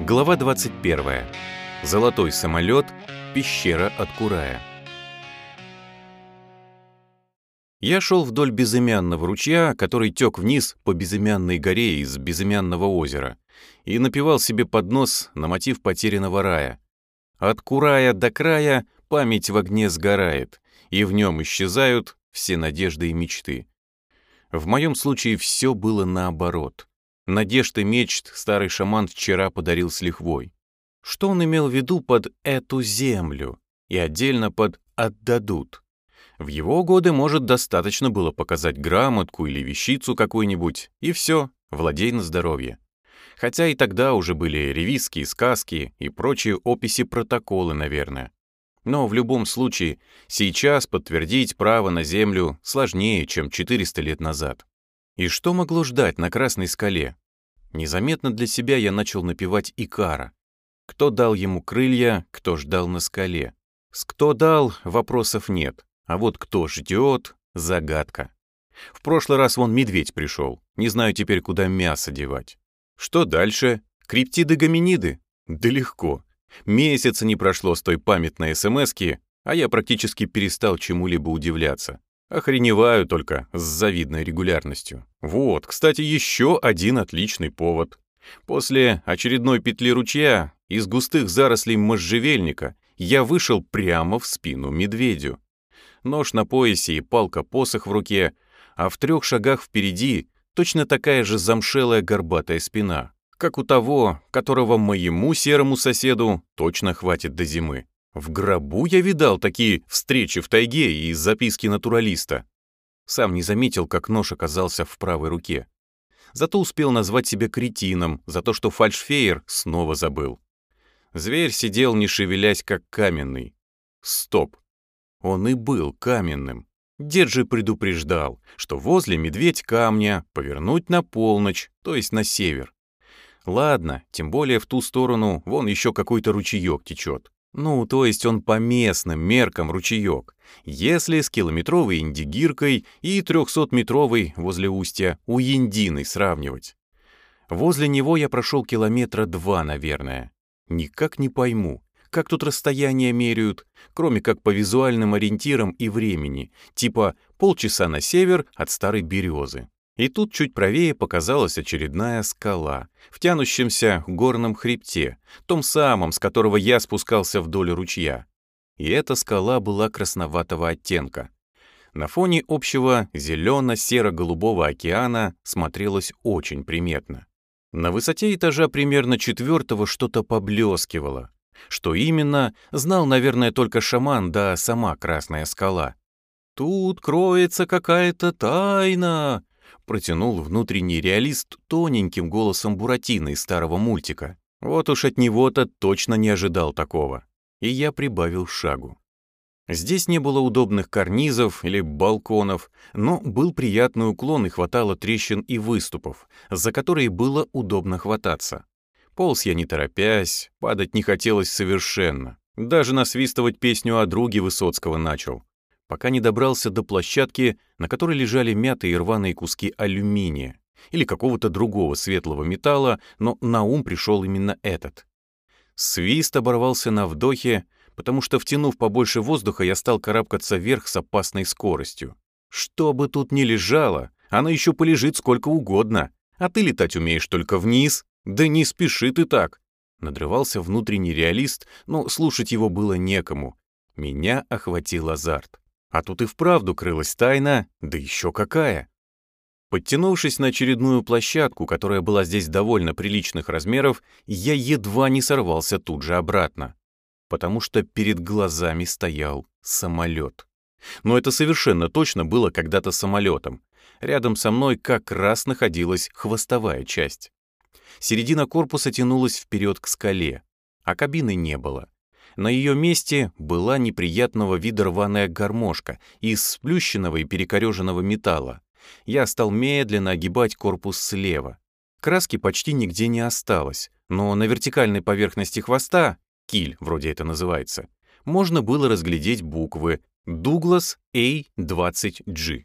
Глава 21. Золотой самолет. Пещера от Курая. Я шел вдоль безымянного ручья, который тек вниз по безымянной горе из безымянного озера, и напевал себе под нос на мотив потерянного рая. От Курая до края память в огне сгорает, и в нем исчезают все надежды и мечты. В моем случае все было наоборот. Надежд и мечт старый шаман вчера подарил с лихвой. Что он имел в виду под «эту землю» и отдельно под «отдадут»? В его годы, может, достаточно было показать грамотку или вещицу какую-нибудь, и все, владей на здоровье. Хотя и тогда уже были ревизские сказки и прочие описи протоколы, наверное. Но в любом случае, сейчас подтвердить право на землю сложнее, чем 400 лет назад. И что могло ждать на Красной скале? Незаметно для себя я начал напевать Икара. Кто дал ему крылья, кто ждал на скале. С кто дал, вопросов нет. А вот кто ждет, загадка. В прошлый раз вон медведь пришел. Не знаю теперь, куда мясо девать. Что дальше? Криптиды-гоминиды? Да легко. Месяца не прошло с той памятной СМСки, а я практически перестал чему-либо удивляться. Охреневаю только с завидной регулярностью. Вот, кстати, еще один отличный повод. После очередной петли ручья из густых зарослей можжевельника я вышел прямо в спину медведю. Нож на поясе и палка-посох в руке, а в трех шагах впереди точно такая же замшелая горбатая спина, как у того, которого моему серому соседу точно хватит до зимы. В гробу я видал такие встречи в тайге и записки натуралиста. Сам не заметил, как нож оказался в правой руке. Зато успел назвать себя кретином за то, что фальшфейер снова забыл. Зверь сидел, не шевелясь, как каменный. Стоп. Он и был каменным. Дед же предупреждал, что возле медведь камня повернуть на полночь, то есть на север. Ладно, тем более в ту сторону вон еще какой-то ручеек течет. Ну, то есть он по местным меркам ручеек. Если с километровой индигиркой и трехсотметровой возле устья у Яндины сравнивать. Возле него я прошел километра два, наверное. Никак не пойму, как тут расстояние меряют, кроме как по визуальным ориентирам и времени, типа полчаса на север от старой березы. И тут чуть правее показалась очередная скала в тянущемся горном хребте, том самом, с которого я спускался вдоль ручья. И эта скала была красноватого оттенка. На фоне общего зелено-серо-голубого океана смотрелась очень приметно. На высоте этажа примерно четвертого что-то поблескивало. Что именно, знал, наверное, только шаман, да сама Красная скала. «Тут кроется какая-то тайна», протянул внутренний реалист тоненьким голосом Буратино из старого мультика. Вот уж от него-то точно не ожидал такого. И я прибавил шагу. Здесь не было удобных карнизов или балконов, но был приятный уклон и хватало трещин и выступов, за которые было удобно хвататься. Полз я не торопясь, падать не хотелось совершенно. Даже насвистывать песню о друге Высоцкого начал пока не добрался до площадки, на которой лежали мятые и рваные куски алюминия или какого-то другого светлого металла, но на ум пришел именно этот. Свист оборвался на вдохе, потому что, втянув побольше воздуха, я стал карабкаться вверх с опасной скоростью. Что бы тут ни лежало, оно еще полежит сколько угодно, а ты летать умеешь только вниз. Да не спеши ты так. Надрывался внутренний реалист, но слушать его было некому. Меня охватил азарт. А тут и вправду крылась тайна, да еще какая. Подтянувшись на очередную площадку, которая была здесь довольно приличных размеров, я едва не сорвался тут же обратно, потому что перед глазами стоял самолет. Но это совершенно точно было когда-то самолетом. Рядом со мной как раз находилась хвостовая часть. Середина корпуса тянулась вперед к скале, а кабины не было. На ее месте была неприятного вида рваная гармошка из сплющенного и перекореженного металла. Я стал медленно огибать корпус слева. Краски почти нигде не осталось, но на вертикальной поверхности хвоста, киль вроде это называется, можно было разглядеть буквы Douglas A20G.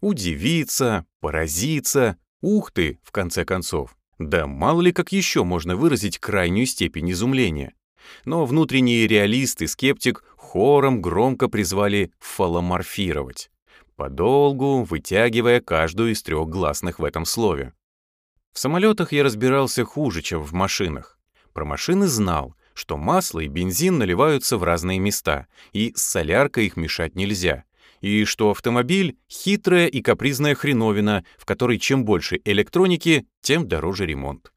Удивиться, поразиться, ух ты, в конце концов. Да мало ли как еще можно выразить крайнюю степень изумления. Но внутренний реалист и скептик хором громко призвали фаломорфировать, подолгу вытягивая каждую из трех гласных в этом слове. В самолетах я разбирался хуже, чем в машинах. Про машины знал, что масло и бензин наливаются в разные места, и с соляркой их мешать нельзя, и что автомобиль — хитрая и капризная хреновина, в которой чем больше электроники, тем дороже ремонт.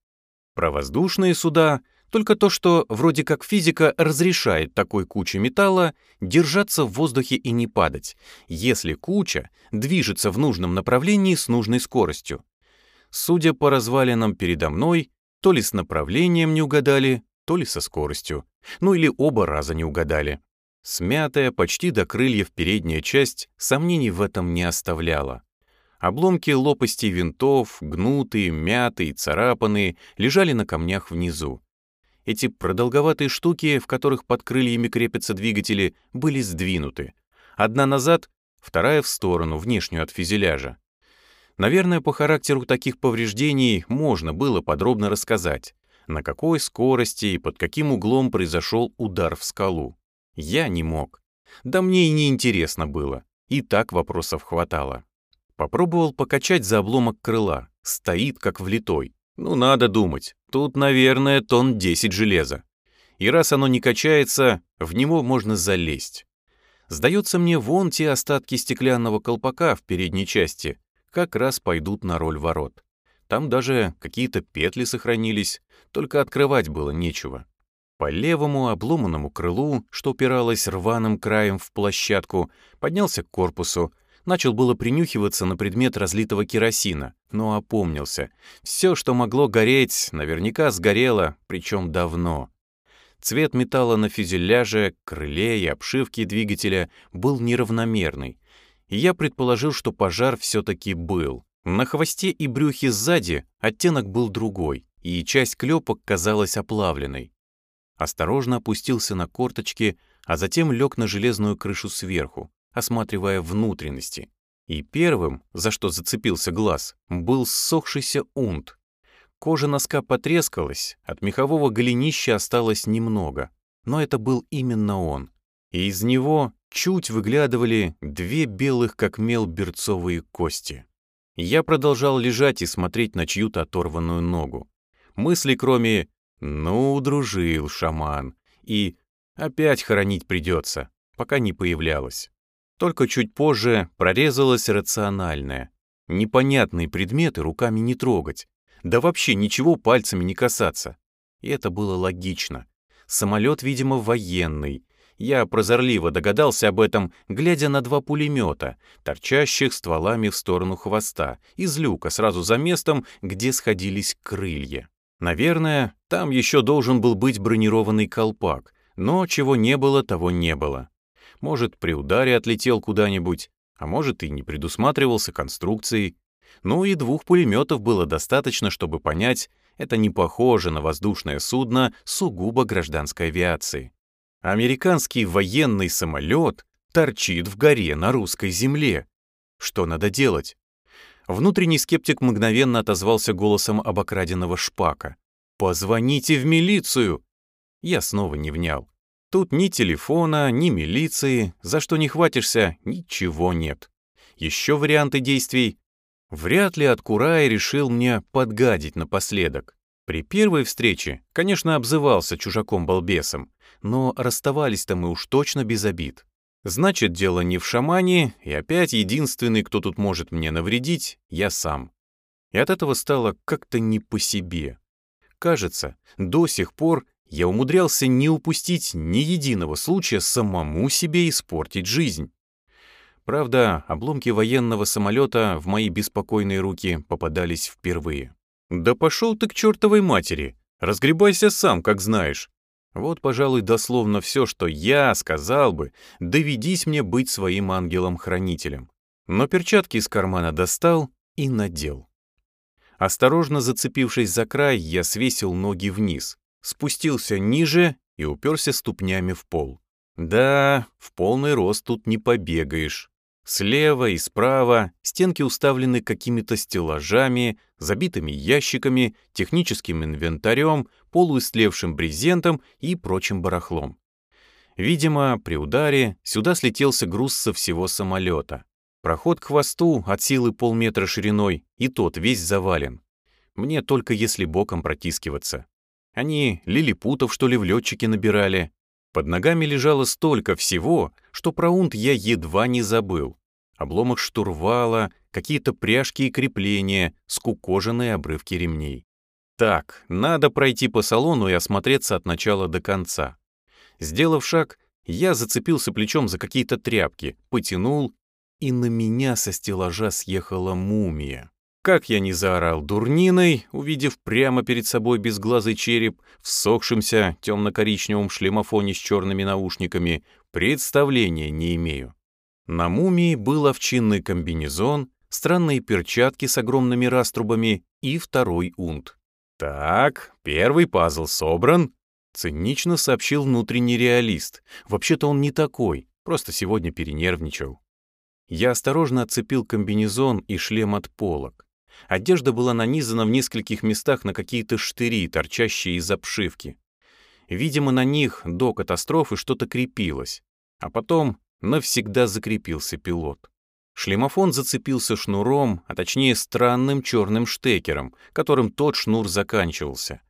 Про воздушные суда — только то, что вроде как физика разрешает такой куче металла держаться в воздухе и не падать, если куча движется в нужном направлении с нужной скоростью. Судя по развалинам передо мной, то ли с направлением не угадали, то ли со скоростью, ну или оба раза не угадали. Смятая почти до крыльев передняя часть сомнений в этом не оставляла. Обломки лопастей винтов, гнутые, мятые, царапанные, лежали на камнях внизу. Эти продолговатые штуки, в которых под крыльями крепятся двигатели, были сдвинуты. Одна назад, вторая в сторону, внешнюю от фюзеляжа. Наверное, по характеру таких повреждений можно было подробно рассказать на какой скорости и под каким углом произошел удар в скалу. Я не мог. Да мне и не интересно было. И так вопросов хватало. Попробовал покачать за обломок крыла. Стоит как влитой. Ну, надо думать. Тут, наверное, тонн 10 железа. И раз оно не качается, в него можно залезть. Сдается мне, вон те остатки стеклянного колпака в передней части как раз пойдут на роль ворот. Там даже какие-то петли сохранились, только открывать было нечего. По левому обломанному крылу, что упиралось рваным краем в площадку, поднялся к корпусу, начал было принюхиваться на предмет разлитого керосина, но опомнился. Все, что могло гореть, наверняка сгорело, причем давно. Цвет металла на фюзеляже, крыле и обшивке двигателя был неравномерный, и я предположил, что пожар все-таки был. На хвосте и брюхе сзади оттенок был другой, и часть клепок казалась оплавленной. Осторожно опустился на корточки, а затем лег на железную крышу сверху, осматривая внутренности. И первым, за что зацепился глаз, был ссохшийся унт. Кожа носка потрескалась, от мехового голенища осталось немного, но это был именно он. И из него чуть выглядывали две белых как мел берцовые кости. Я продолжал лежать и смотреть на чью-то оторванную ногу. Мысли кроме «ну, дружил шаман» и «опять хоронить придется», пока не появлялось. Только чуть позже прорезалось рациональное. Непонятные предметы руками не трогать, да вообще ничего пальцами не касаться. И это было логично. Самолет, видимо, военный, я прозорливо догадался об этом, глядя на два пулемета, торчащих стволами в сторону хвоста, из люка сразу за местом, где сходились крылья. Наверное, там еще должен был быть бронированный колпак, но чего не было, того не было. Может, при ударе отлетел куда-нибудь, а может, и не предусматривался конструкцией. Ну и двух пулеметов было достаточно, чтобы понять, это не похоже на воздушное судно сугубо гражданской авиации. Американский военный самолет торчит в горе на русской земле. Что надо делать? Внутренний скептик мгновенно отозвался голосом обокраденного шпака. «Позвоните в милицию!» Я снова не внял. Тут ни телефона, ни милиции, за что не хватишься, ничего нет. Еще варианты действий. Вряд ли Откурай решил мне подгадить напоследок. При первой встрече, конечно, обзывался чужаком-балбесом, но расставались-то мы уж точно без обид. Значит, дело не в шамане, и опять единственный, кто тут может мне навредить, я сам. И от этого стало как-то не по себе. Кажется, до сих пор я умудрялся не упустить ни единого случая самому себе испортить жизнь. Правда, обломки военного самолета в мои беспокойные руки попадались впервые. «Да пошел ты к чертовой матери! Разгребайся сам, как знаешь!» Вот, пожалуй, дословно все, что я сказал бы, доведись мне быть своим ангелом-хранителем. Но перчатки из кармана достал и надел. Осторожно зацепившись за край, я свесил ноги вниз, спустился ниже и уперся ступнями в пол. Да, в полный рост тут не побегаешь. Слева и справа стенки уставлены какими-то стеллажами, забитыми ящиками, техническим инвентарем, полуистлевшим брезентом и прочим барахлом. Видимо, при ударе сюда слетелся груз со всего самолета. Проход к хвосту от силы полметра шириной, и тот весь завален. Мне только если боком протискиваться. Они лилипутов, что ли, в летчике набирали. Под ногами лежало столько всего, что про унт я едва не забыл. Обломок штурвала, какие-то пряжки и крепления, скукоженные обрывки ремней. Так, надо пройти по салону и осмотреться от начала до конца. Сделав шаг, я зацепился плечом за какие-то тряпки, потянул, и на меня со стеллажа съехала мумия. Как я не заорал дурниной, увидев прямо перед собой безглазый череп в сохшемся темно-коричневом шлемофоне с черными наушниками, представления не имею. На мумии был овчинный комбинезон, странные перчатки с огромными раструбами и второй унт. «Так, первый пазл собран», Цинично сообщил внутренний реалист. Вообще-то он не такой, просто сегодня перенервничал. Я осторожно отцепил комбинезон и шлем от полок. Одежда была нанизана в нескольких местах на какие-то штыри, торчащие из обшивки. Видимо, на них до катастрофы что-то крепилось. А потом навсегда закрепился пилот. Шлемофон зацепился шнуром, а точнее странным черным штекером, которым тот шнур заканчивался.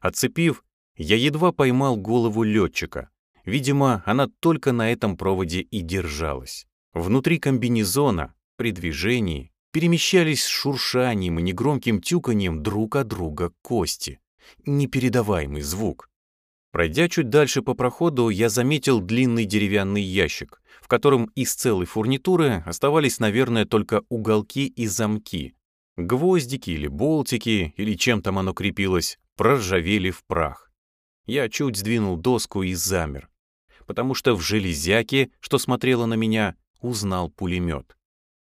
Отцепив, я едва поймал голову летчика. Видимо, она только на этом проводе и держалась. Внутри комбинезона, при движении, перемещались с шуршанием и негромким тюканьем друг от друга кости. Непередаваемый звук. Пройдя чуть дальше по проходу, я заметил длинный деревянный ящик, в котором из целой фурнитуры оставались, наверное, только уголки и замки. Гвоздики или болтики, или чем там оно крепилось, проржавели в прах. Я чуть сдвинул доску и замер, потому что в железяке, что смотрела на меня, узнал пулемет.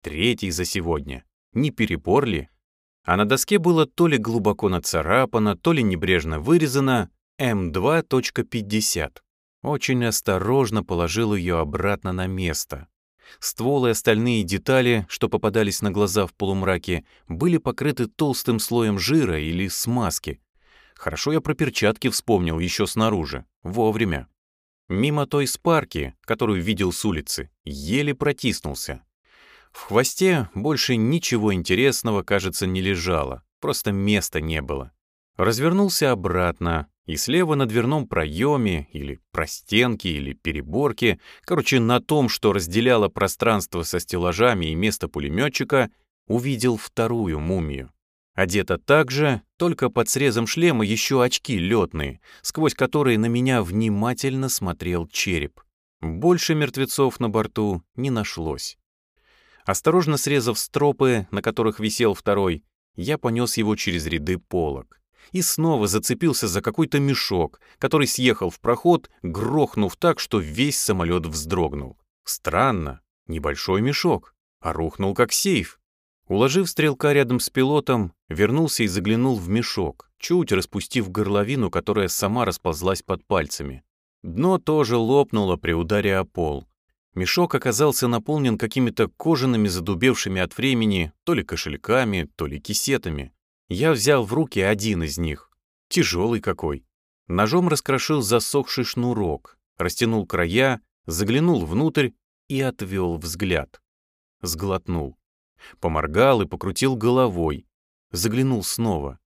Третий за сегодня. Не перебор ли? А на доске было то ли глубоко нацарапано, то ли небрежно вырезано М2.50. Очень осторожно положил ее обратно на место. Ствол и остальные детали, что попадались на глаза в полумраке, были покрыты толстым слоем жира или смазки, Хорошо я про перчатки вспомнил еще снаружи, вовремя. Мимо той спарки, которую видел с улицы, еле протиснулся. В хвосте больше ничего интересного, кажется, не лежало, просто места не было. Развернулся обратно, и слева на дверном проеме, или простенке, или переборке, короче, на том, что разделяло пространство со стеллажами и место пулеметчика, увидел вторую мумию. Одета так же, только под срезом шлема еще очки летные, сквозь которые на меня внимательно смотрел череп. Больше мертвецов на борту не нашлось. Осторожно срезав стропы, на которых висел второй, я понес его через ряды полок и снова зацепился за какой-то мешок, который съехал в проход, грохнув так, что весь самолет вздрогнул. Странно, небольшой мешок, а рухнул как сейф. Уложив стрелка рядом с пилотом, вернулся и заглянул в мешок, чуть распустив горловину, которая сама расползлась под пальцами. Дно тоже лопнуло при ударе о пол. Мешок оказался наполнен какими-то кожаными задубевшими от времени то ли кошельками, то ли кисетами. Я взял в руки один из них. Тяжелый какой. Ножом раскрошил засохший шнурок, растянул края, заглянул внутрь и отвел взгляд. Сглотнул. Поморгал и покрутил головой. Заглянул снова.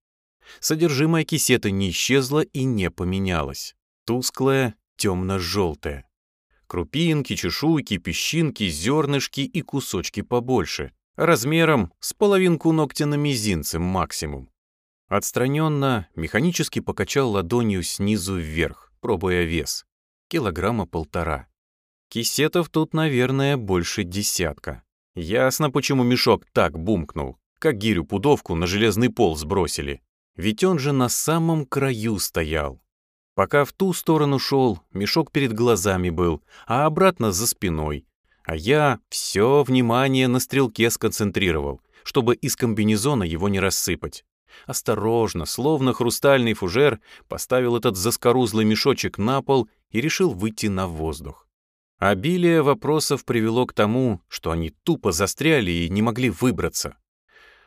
Содержимое кисета не исчезло и не поменялось. Тусклое, темно-желтое. Крупинки, чешуйки, песчинки, зернышки и кусочки побольше. Размером с половинку ногтя на мизинце максимум. Отстраненно, механически покачал ладонью снизу вверх, пробуя вес. Килограмма полтора. Кисетов тут, наверное, больше десятка. Ясно, почему мешок так бумкнул, как гирю-пудовку на железный пол сбросили. Ведь он же на самом краю стоял. Пока в ту сторону шел, мешок перед глазами был, а обратно за спиной. А я все внимание на стрелке сконцентрировал, чтобы из комбинезона его не рассыпать. Осторожно, словно хрустальный фужер, поставил этот заскорузлый мешочек на пол и решил выйти на воздух. Обилие вопросов привело к тому, что они тупо застряли и не могли выбраться.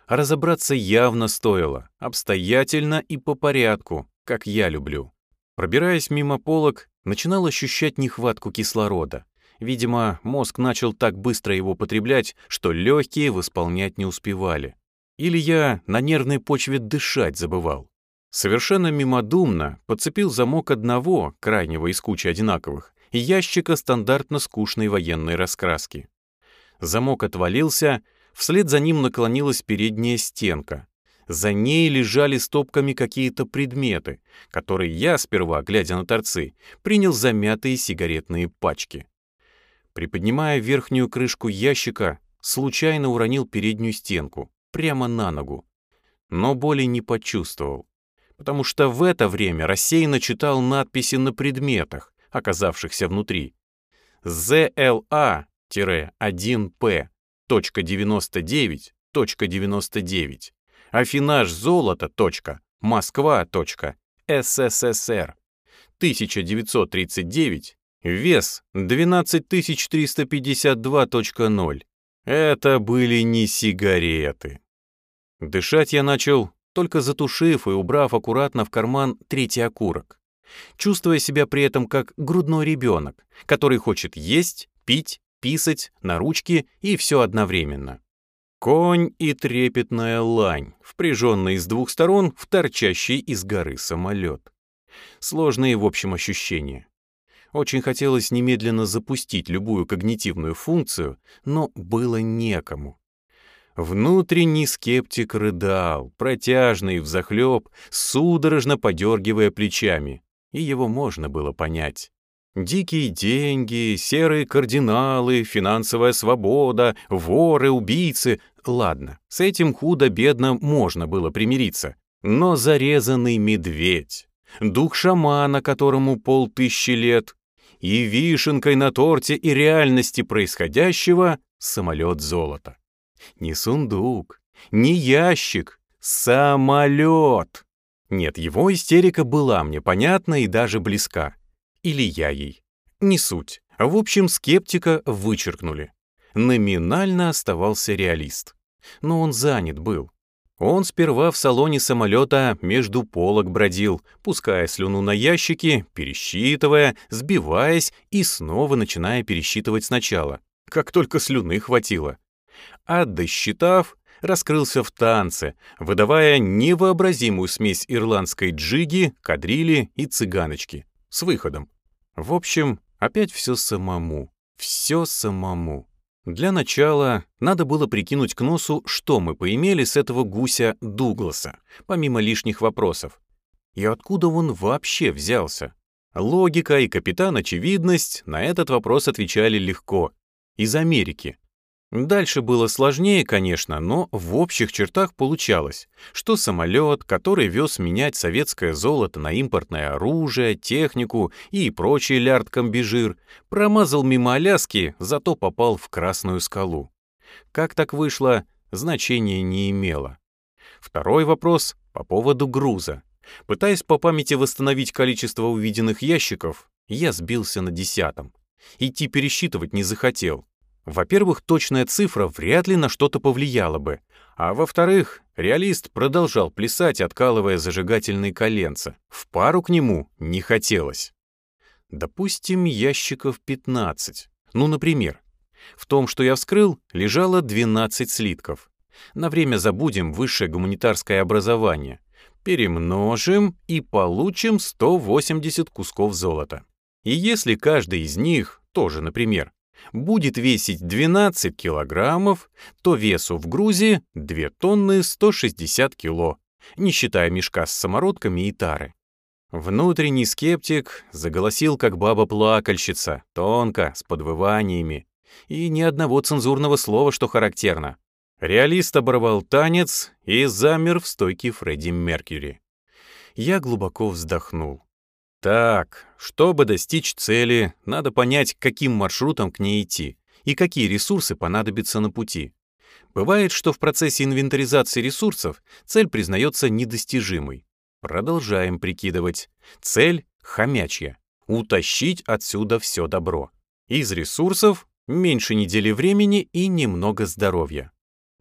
А разобраться явно стоило, обстоятельно и по порядку, как я люблю. Пробираясь мимо полок, начинал ощущать нехватку кислорода. Видимо, мозг начал так быстро его потреблять, что легкие восполнять не успевали. Или я на нервной почве дышать забывал. Совершенно мимодумно подцепил замок одного, крайнего из кучи одинаковых, и ящика стандартно скучной военной раскраски. Замок отвалился, вслед за ним наклонилась передняя стенка. За ней лежали стопками какие-то предметы, которые я, сперва, глядя на торцы, принял замятые сигаретные пачки. Приподнимая верхнюю крышку ящика, случайно уронил переднюю стенку, прямо на ногу. Но боли не почувствовал, потому что в это время рассеянно читал надписи на предметах, оказавшихся внутри. ZLA-1P.99.99, Афинаж золото. Москва. СССР. 1939. Вес 12352.0. Это были не сигареты. Дышать я начал, только затушив и убрав аккуратно в карман третий окурок чувствуя себя при этом как грудной ребенок, который хочет есть, пить, писать, на ручки и все одновременно. Конь и трепетная лань, впряженные с двух сторон в торчащий из горы самолет. Сложные, в общем, ощущения. Очень хотелось немедленно запустить любую когнитивную функцию, но было некому. Внутренний скептик рыдал, протяжный взахлеб, судорожно подергивая плечами и его можно было понять. Дикие деньги, серые кардиналы, финансовая свобода, воры, убийцы. Ладно, с этим худо-бедно можно было примириться. Но зарезанный медведь, дух шамана, которому полтысячи лет, и вишенкой на торте и реальности происходящего самолет золота. Не сундук, не ящик, самолет. Нет, его истерика была мне понятна и даже близка. Или я ей. Не суть. В общем, скептика вычеркнули. Номинально оставался реалист. Но он занят был. Он сперва в салоне самолета между полок бродил, пуская слюну на ящики, пересчитывая, сбиваясь и снова начиная пересчитывать сначала, как только слюны хватило. А досчитав, раскрылся в танце, выдавая невообразимую смесь ирландской джиги, кадрили и цыганочки. С выходом. В общем, опять все самому. Все самому. Для начала надо было прикинуть к носу, что мы поимели с этого гуся Дугласа, помимо лишних вопросов. И откуда он вообще взялся? Логика и капитан-очевидность на этот вопрос отвечали легко. Из Америки. Дальше было сложнее, конечно, но в общих чертах получалось, что самолет, который вез менять советское золото на импортное оружие, технику и прочий лярд-комбижир, промазал мимо Аляски, зато попал в Красную скалу. Как так вышло, значения не имело. Второй вопрос по поводу груза. Пытаясь по памяти восстановить количество увиденных ящиков, я сбился на десятом. Идти пересчитывать не захотел. Во-первых, точная цифра вряд ли на что-то повлияла бы, а во-вторых, реалист продолжал плясать, откалывая зажигательные коленца. В пару к нему не хотелось. Допустим, ящиков 15. Ну, например. В том, что я вскрыл, лежало 12 слитков. На время забудем высшее гуманитарское образование. Перемножим и получим 180 кусков золота. И если каждый из них, тоже, например, будет весить 12 килограммов, то весу в грузе 2 тонны 160 кило, не считая мешка с самородками и тары. Внутренний скептик заголосил, как баба-плакальщица, тонко, с подвываниями. И ни одного цензурного слова, что характерно. Реалист оборвал танец и замер в стойке Фредди Меркьюри. Я глубоко вздохнул. Так, чтобы достичь цели, надо понять, каким маршрутом к ней идти и какие ресурсы понадобятся на пути. Бывает, что в процессе инвентаризации ресурсов цель признается недостижимой. Продолжаем прикидывать. Цель — хомячья. Утащить отсюда все добро. Из ресурсов меньше недели времени и немного здоровья.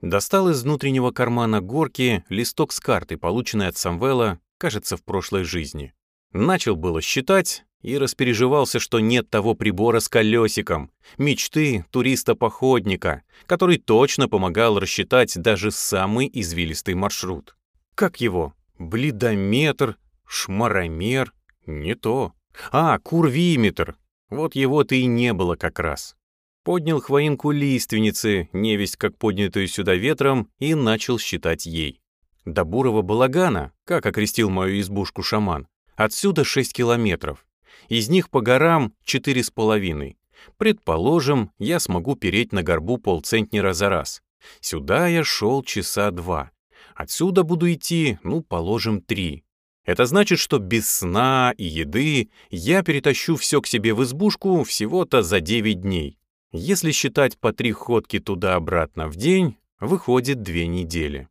Достал из внутреннего кармана горки листок с картой, полученной от Самвела, кажется, в прошлой жизни. Начал было считать и распереживался, что нет того прибора с колесиком, мечты туриста-походника, который точно помогал рассчитать даже самый извилистый маршрут. Как его? Блидометр, шмаромер? Не то. А, курвиметр. Вот его-то и не было как раз. Поднял хвоинку лиственницы, невесть как поднятую сюда ветром, и начал считать ей. До Бурого балагана, как окрестил мою избушку шаман, отсюда 6 километров. Из них по горам четыре с половиной. Предположим, я смогу переть на горбу полцентнера за раз. Сюда я шел часа два. Отсюда буду идти, ну, положим, три. Это значит, что без сна и еды я перетащу все к себе в избушку всего-то за 9 дней. Если считать по три ходки туда-обратно в день, выходит две недели.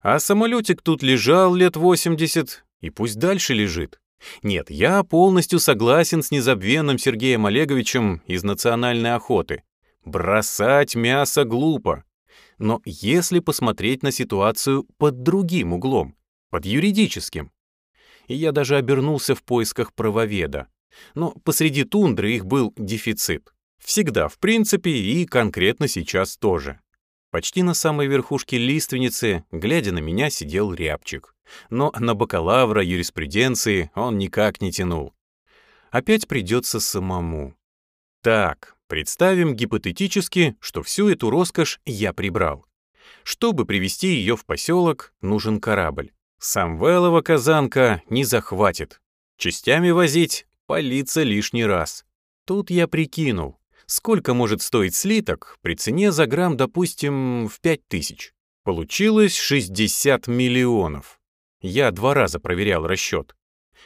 А самолетик тут лежал лет 80, и пусть дальше лежит. Нет, я полностью согласен с незабвенным Сергеем Олеговичем из «Национальной охоты». Бросать мясо глупо. Но если посмотреть на ситуацию под другим углом, под юридическим, и я даже обернулся в поисках правоведа. Но посреди тундры их был дефицит. Всегда, в принципе, и конкретно сейчас тоже. Почти на самой верхушке лиственницы, глядя на меня, сидел рябчик. Но на бакалавра юриспруденции он никак не тянул. Опять придется самому. Так, представим гипотетически, что всю эту роскошь я прибрал. Чтобы привести ее в поселок, нужен корабль. Самвелова казанка не захватит. Частями возить палиться лишний раз. Тут я прикинул, сколько может стоить слиток при цене за грамм, допустим, в 5000. Получилось 60 миллионов. Я два раза проверял расчет.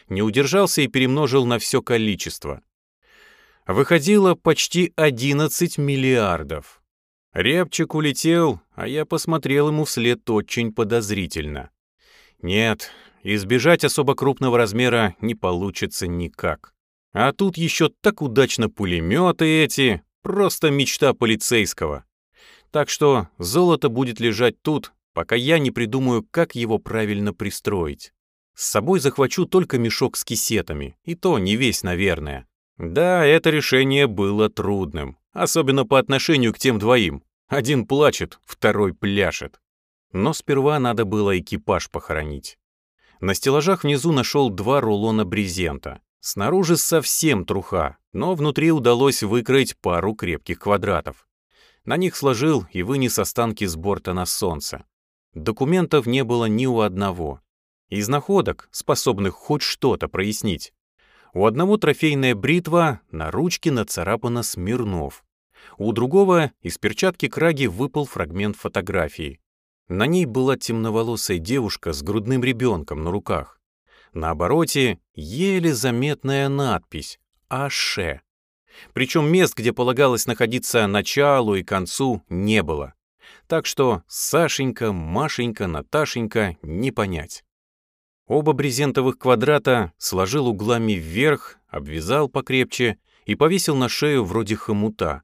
Не удержался и перемножил на все количество. Выходило почти 11 миллиардов. Рябчик улетел, а я посмотрел ему вслед очень подозрительно. Нет, избежать особо крупного размера не получится никак. А тут еще так удачно пулеметы эти, просто мечта полицейского. Так что золото будет лежать тут, пока я не придумаю, как его правильно пристроить. С собой захвачу только мешок с кисетами, и то не весь, наверное. Да, это решение было трудным, особенно по отношению к тем двоим. Один плачет, второй пляшет. Но сперва надо было экипаж похоронить. На стеллажах внизу нашел два рулона брезента. Снаружи совсем труха, но внутри удалось выкроить пару крепких квадратов. На них сложил и вынес останки с борта на солнце. Документов не было ни у одного. Из находок, способных хоть что-то прояснить. У одного трофейная бритва, на ручке нацарапана Смирнов. У другого из перчатки краги выпал фрагмент фотографии. На ней была темноволосая девушка с грудным ребенком на руках. На обороте еле заметная надпись «Аше». Причем мест, где полагалось находиться началу и концу, не было. Так что Сашенька, Машенька, Наташенька не понять. Оба брезентовых квадрата сложил углами вверх, обвязал покрепче и повесил на шею вроде хомута.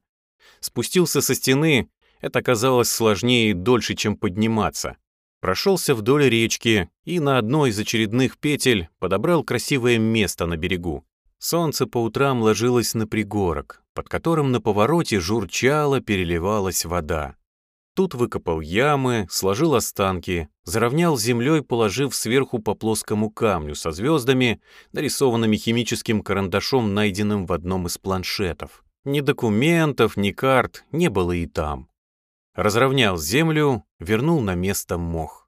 Спустился со стены это казалось сложнее и дольше, чем подниматься. Прошелся вдоль речки и на одной из очередных петель подобрал красивое место на берегу. Солнце по утрам ложилось на пригорок, под которым на повороте журчала, переливалась вода. Тут выкопал ямы, сложил останки, заровнял землей, положив сверху по плоскому камню со звездами, нарисованными химическим карандашом, найденным в одном из планшетов. Ни документов, ни карт не было и там разровнял землю, вернул на место мох.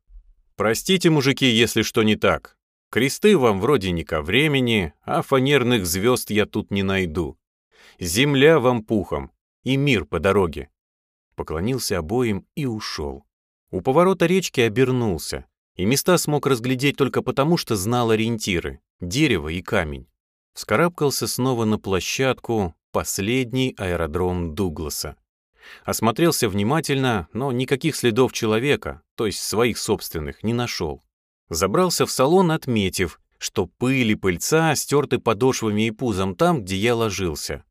«Простите, мужики, если что не так. Кресты вам вроде не ко времени, а фанерных звезд я тут не найду. Земля вам пухом, и мир по дороге». Поклонился обоим и ушел. У поворота речки обернулся, и места смог разглядеть только потому, что знал ориентиры — дерево и камень. Вскарабкался снова на площадку, последний аэродром Дугласа. Осмотрелся внимательно, но никаких следов человека, то есть своих собственных, не нашел. Забрался в салон, отметив, что пыль и пыльца стерты подошвами и пузом там, где я ложился.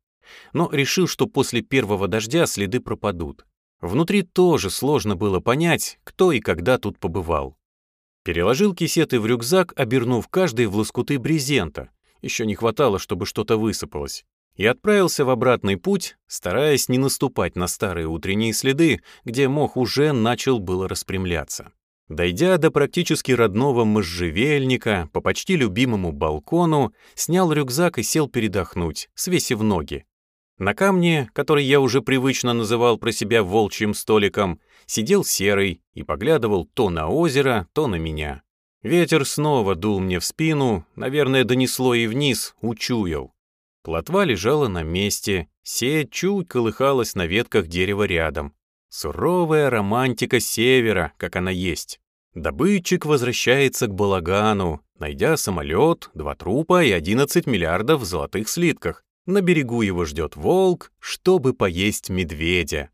Но решил, что после первого дождя следы пропадут. Внутри тоже сложно было понять, кто и когда тут побывал. Переложил кисеты в рюкзак, обернув каждый в лоскуты брезента. Еще не хватало, чтобы что-то высыпалось. И отправился в обратный путь, стараясь не наступать на старые утренние следы, где мох уже начал было распрямляться. Дойдя до практически родного можжевельника, по почти любимому балкону, снял рюкзак и сел передохнуть, свесив ноги. На камне, который я уже привычно называл про себя волчьим столиком, сидел серый и поглядывал то на озеро, то на меня. Ветер снова дул мне в спину, наверное, донесло и вниз, учуял. Плотва лежала на месте, сеть чуть колыхалась на ветках дерева рядом. Суровая романтика севера, как она есть. Добытчик возвращается к балагану, найдя самолет, два трупа и 11 миллиардов в золотых слитках. На берегу его ждет волк, чтобы поесть медведя.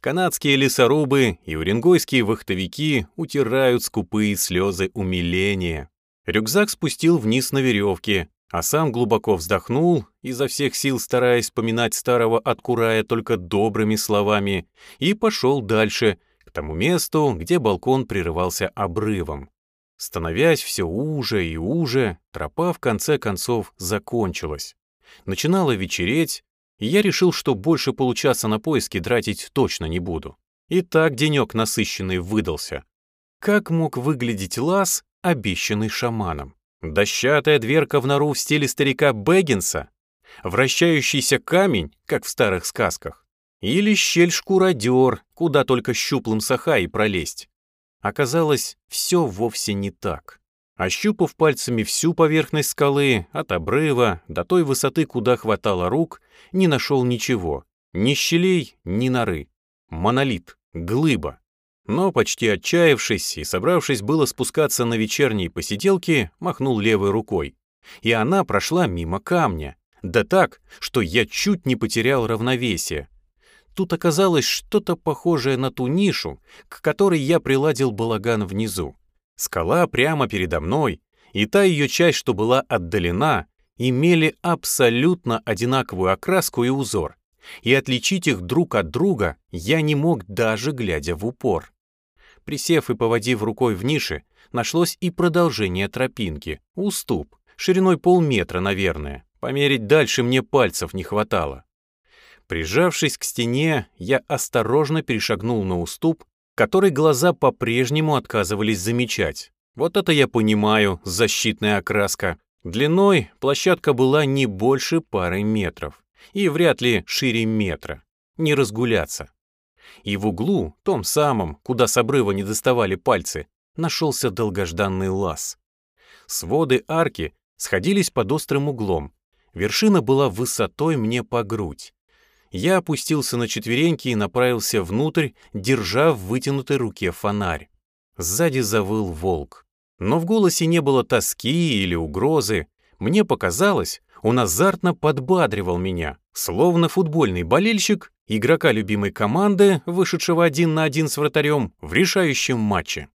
Канадские лесорубы и уренгойские вахтовики утирают скупые слезы умиления. Рюкзак спустил вниз на веревке, а сам глубоко вздохнул, изо всех сил стараясь поминать старого откурая только добрыми словами, и пошел дальше, к тому месту, где балкон прерывался обрывом. Становясь все уже и уже, тропа в конце концов закончилась. Начинало вечереть, и я решил, что больше получаса на поиски тратить точно не буду. И так денек насыщенный выдался. Как мог выглядеть лаз, обещанный шаманом? Дощатая дверка в нору в стиле старика Бэггинса? Вращающийся камень, как в старых сказках? Или щель-шкуродер, куда только щуплым сахай пролезть? Оказалось, все вовсе не так. Ощупав пальцами всю поверхность скалы, от обрыва до той высоты, куда хватало рук, не нашел ничего. Ни щелей, ни норы. Монолит, глыба. Но, почти отчаявшись и собравшись было спускаться на вечерние посиделки, махнул левой рукой. И она прошла мимо камня. Да так, что я чуть не потерял равновесие. Тут оказалось что-то похожее на ту нишу, к которой я приладил балаган внизу. Скала прямо передо мной, и та ее часть, что была отдалена, имели абсолютно одинаковую окраску и узор, и отличить их друг от друга я не мог даже глядя в упор. Присев и поводив рукой в нише, нашлось и продолжение тропинки, уступ, шириной полметра, наверное. Померить дальше мне пальцев не хватало. Прижавшись к стене, я осторожно перешагнул на уступ который глаза по-прежнему отказывались замечать. Вот это я понимаю, защитная окраска. Длиной площадка была не больше пары метров. И вряд ли шире метра. Не разгуляться. И в углу, том самом, куда с обрыва не доставали пальцы, нашелся долгожданный лаз. Своды арки сходились под острым углом. Вершина была высотой мне по грудь. Я опустился на четвереньки и направился внутрь, держа в вытянутой руке фонарь. Сзади завыл волк. Но в голосе не было тоски или угрозы. Мне показалось, он азартно подбадривал меня, словно футбольный болельщик, игрока любимой команды, вышедшего один на один с вратарем в решающем матче.